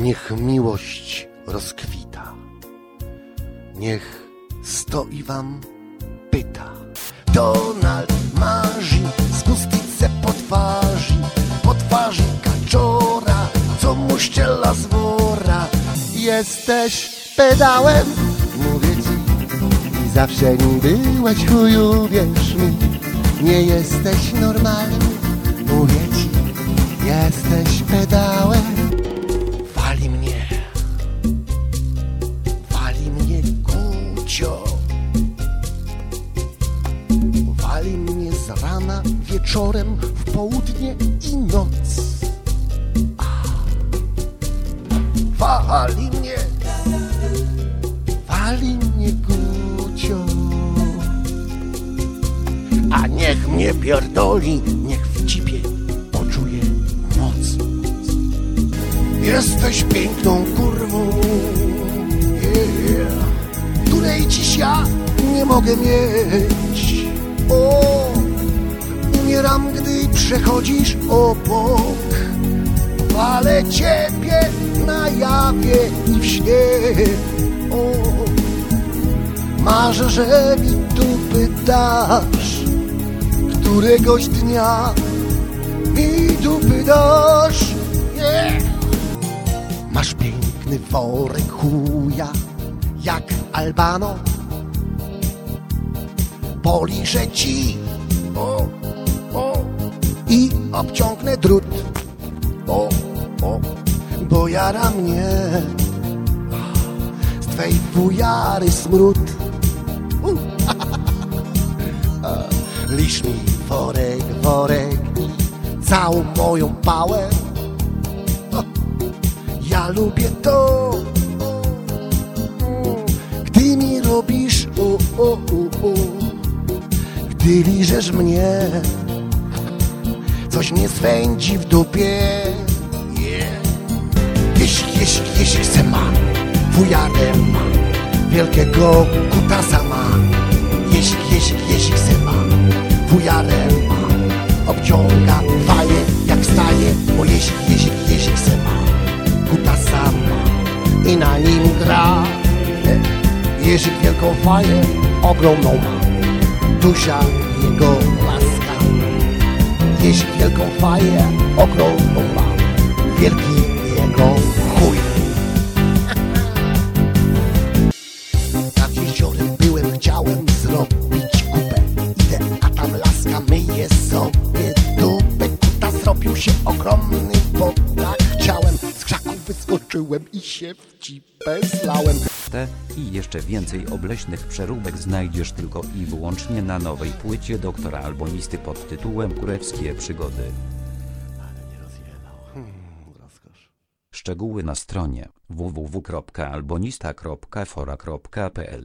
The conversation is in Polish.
Niech miłość rozkwita. Niech stoi wam pyta. Donald marzy spustyce po twarzy, po twarzy kaczora, co mu szczela z wora. Jesteś pedałem, mówię ci, i zawsze nim byłeś chuju, wierz mi. Nie jesteś normalny, mówię ci, jesteś pedałem. Mnie z rana wieczorem, w południe i noc. Wali mnie, wali mnie kucio. A niech mnie pierdoli, niech w cipie poczuje moc. Jesteś piękną kurwą, yeah, której dziś ja nie mogę mieć. Przechodzisz obok, ale ciebie na jawie i w śnie. O, że mi dupy dasz, któregoś dnia mi dupy dasz. Masz piękny worek chuja, jak Albano. Poliżę ci, o, obciągnę drut, o, o, bo jara mnie z twej fujary smród. Lisz mi worek, worek całą moją pałę. Ja lubię to, gdy mi robisz o, o, o, o. Gdy liżesz mnie, coś mnie swędzi w dupie. Yeah. Jeśli, jeśli, jeśli chcę ma, fujarę ma, wielkiego kutasa ma. Jeśli, jeśli, jeśli chcę ma, fujarę ma, obciąga faję jak staje, bo jeśli, jeśli, jeśli chcę ma, kutasa ma i na nim gra. Jerzyk wielką faję, ogromną ma, Dusia jego laska. Jeśli wielką faję, ogromną ma, wielki jego chuj. Nad jeziorem byłem, chciałem zrobić kupę. Idę, a tam laska myje sobie dupę. Kuta zrobił się ogromny, bo tak chciałem. I się w cipę zlałem. Te i jeszcze więcej obleśnych przeróbek znajdziesz tylko i wyłącznie na nowej płycie doktora albonisty pod tytułem Kurewskie Przygody. Szczegóły na stronie www.albonista.fora.pl